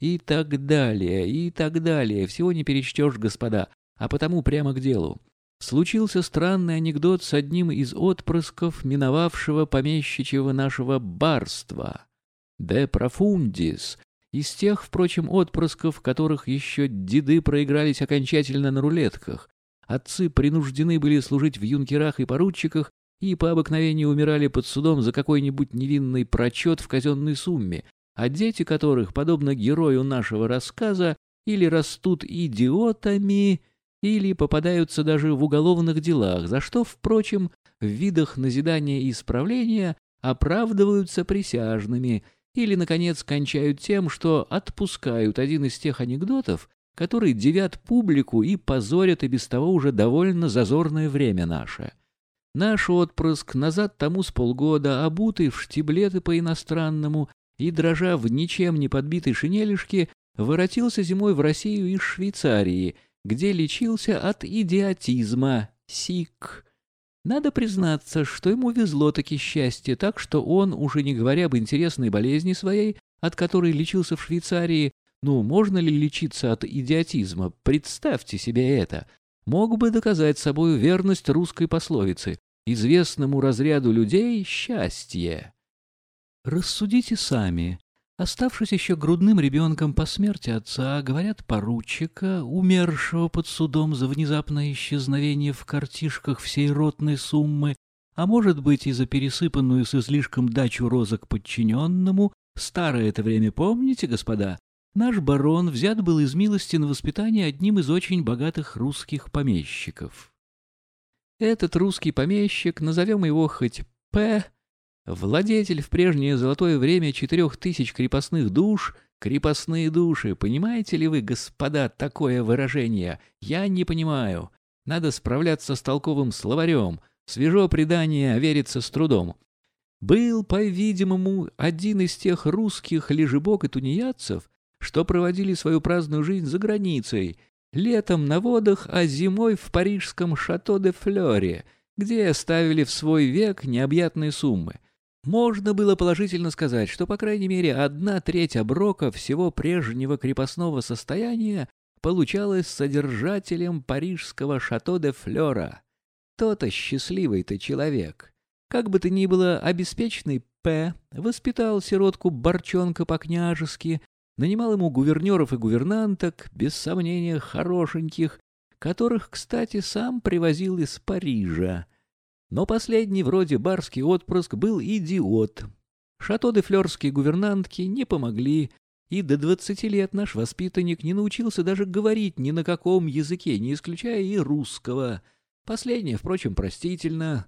И так далее, и так далее. Всего не перечтешь, господа, а потому прямо к делу. Случился странный анекдот с одним из отпрысков миновавшего помещичьего нашего барства. «De profundis», из тех, впрочем, отпрысков, которых еще деды проигрались окончательно на рулетках. Отцы принуждены были служить в юнкерах и поручиках и по обыкновению умирали под судом за какой-нибудь невинный прочет в казенной сумме, а дети которых, подобно герою нашего рассказа, или растут идиотами, или попадаются даже в уголовных делах, за что, впрочем, в видах назидания и исправления оправдываются присяжными, или, наконец, кончают тем, что отпускают один из тех анекдотов, которые девят публику и позорят и без того уже довольно зазорное время наше. Наш отпрыск назад тому с полгода, обутый в штиблеты по-иностранному и, дрожа в ничем не подбитой шинелишке, воротился зимой в Россию из Швейцарии, где лечился от идиотизма, сик. Надо признаться, что ему везло таки счастье, так что он, уже не говоря об интересной болезни своей, от которой лечился в Швейцарии, ну, можно ли лечиться от идиотизма, представьте себе это, мог бы доказать собою верность русской пословицы «известному разряду людей счастье». Рассудите сами. Оставшись еще грудным ребенком по смерти отца, говорят поручика, умершего под судом за внезапное исчезновение в картишках всей ротной суммы, а может быть и за пересыпанную с излишком дачу розок подчиненному, старое это время помните, господа? Наш барон взят был из милости на воспитание одним из очень богатых русских помещиков. Этот русский помещик, назовем его хоть П., Владетель в прежнее золотое время четырех тысяч крепостных душ, крепостные души, понимаете ли вы, господа, такое выражение? Я не понимаю. Надо справляться с толковым словарем, свежо предание, верится с трудом. Был, по-видимому, один из тех русских лежебок и тунеядцев, что проводили свою праздную жизнь за границей, летом на водах, а зимой в парижском шато де Флёре, где оставили в свой век необъятные суммы — можно было положительно сказать, что, по крайней мере, одна треть оброка всего прежнего крепостного состояния получалась содержателем парижского шато де Флера. То-то счастливый-то человек. Как бы то ни было, обеспеченный П. воспитал сиротку Борчонка по-княжески, нанимал ему гувернеров и гувернанток, без сомнения, хорошеньких, которых, кстати, сам привозил из Парижа. Но последний, вроде барский отпрыск, был идиот. Шато де флерские гувернантки не помогли, и до двадцати лет наш воспитанник не научился даже говорить ни на каком языке, не исключая и русского. Последнее, впрочем, простительно.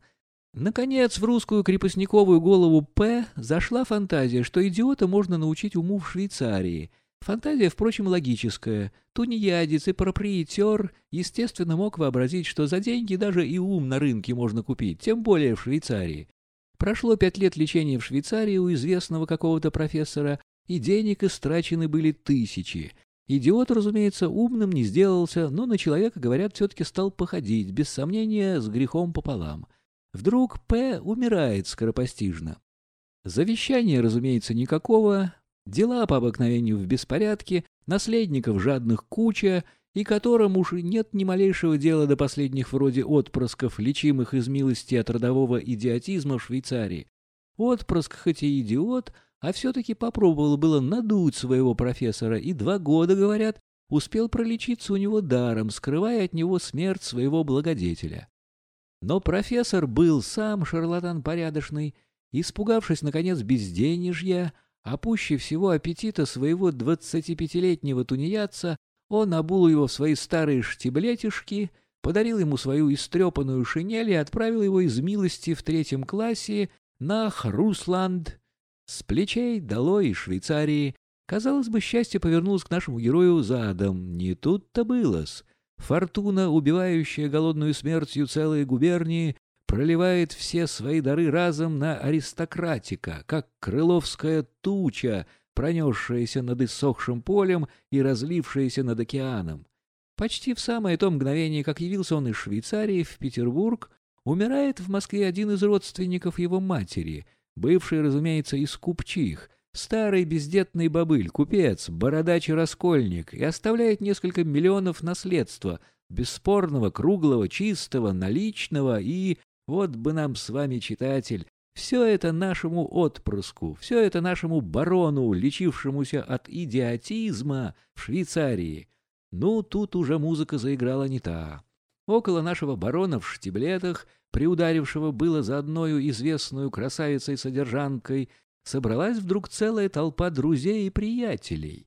Наконец, в русскую крепостниковую голову П. зашла фантазия, что идиота можно научить уму в Швейцарии — Фантазия, впрочем, логическая. Тунеядец и проприетер, естественно, мог вообразить, что за деньги даже и ум на рынке можно купить, тем более в Швейцарии. Прошло пять лет лечения в Швейцарии у известного какого-то профессора, и денег истрачены были тысячи. Идиот, разумеется, умным не сделался, но на человека, говорят, все-таки стал походить, без сомнения, с грехом пополам. Вдруг П. умирает скоропостижно. Завещания, разумеется, никакого, Дела по обыкновению в беспорядке, наследников жадных куча, и которым уж нет ни малейшего дела до последних вроде отпрысков, лечимых из милости от родового идиотизма в Швейцарии. Отпрыск хоть и идиот, а все-таки попробовал было надуть своего профессора, и два года, говорят, успел пролечиться у него даром, скрывая от него смерть своего благодетеля. Но профессор был сам шарлатан порядочный, испугавшись, наконец, безденежья, а пуще всего аппетита своего двадцатипятилетнего тунеядца, он обул его в свои старые штиблетишки, подарил ему свою истрепанную шинель и отправил его из милости в третьем классе на Хрусланд. С плечей долой из Швейцарии. Казалось бы, счастье повернулось к нашему герою задом. Не тут-то было-с. Фортуна, убивающая голодную смертью целые губернии, проливает все свои дары разом на аристократика, как крыловская туча, пронесшаяся над иссохшим полем и разлившаяся над океаном. Почти в самое то мгновение, как явился он из Швейцарии в Петербург, умирает в Москве один из родственников его матери, бывший, разумеется, из купчих, Старый бездетный бобыль, купец, бородач и раскольник, и оставляет несколько миллионов наследства, бесспорного, круглого, чистого, наличного, и, вот бы нам с вами, читатель, все это нашему отпрыску, все это нашему барону, лечившемуся от идиотизма в Швейцарии. Ну, тут уже музыка заиграла не та. Около нашего барона в штиблетах, приударившего было за одною известную красавицей-содержанкой, собралась вдруг целая толпа друзей и приятелей.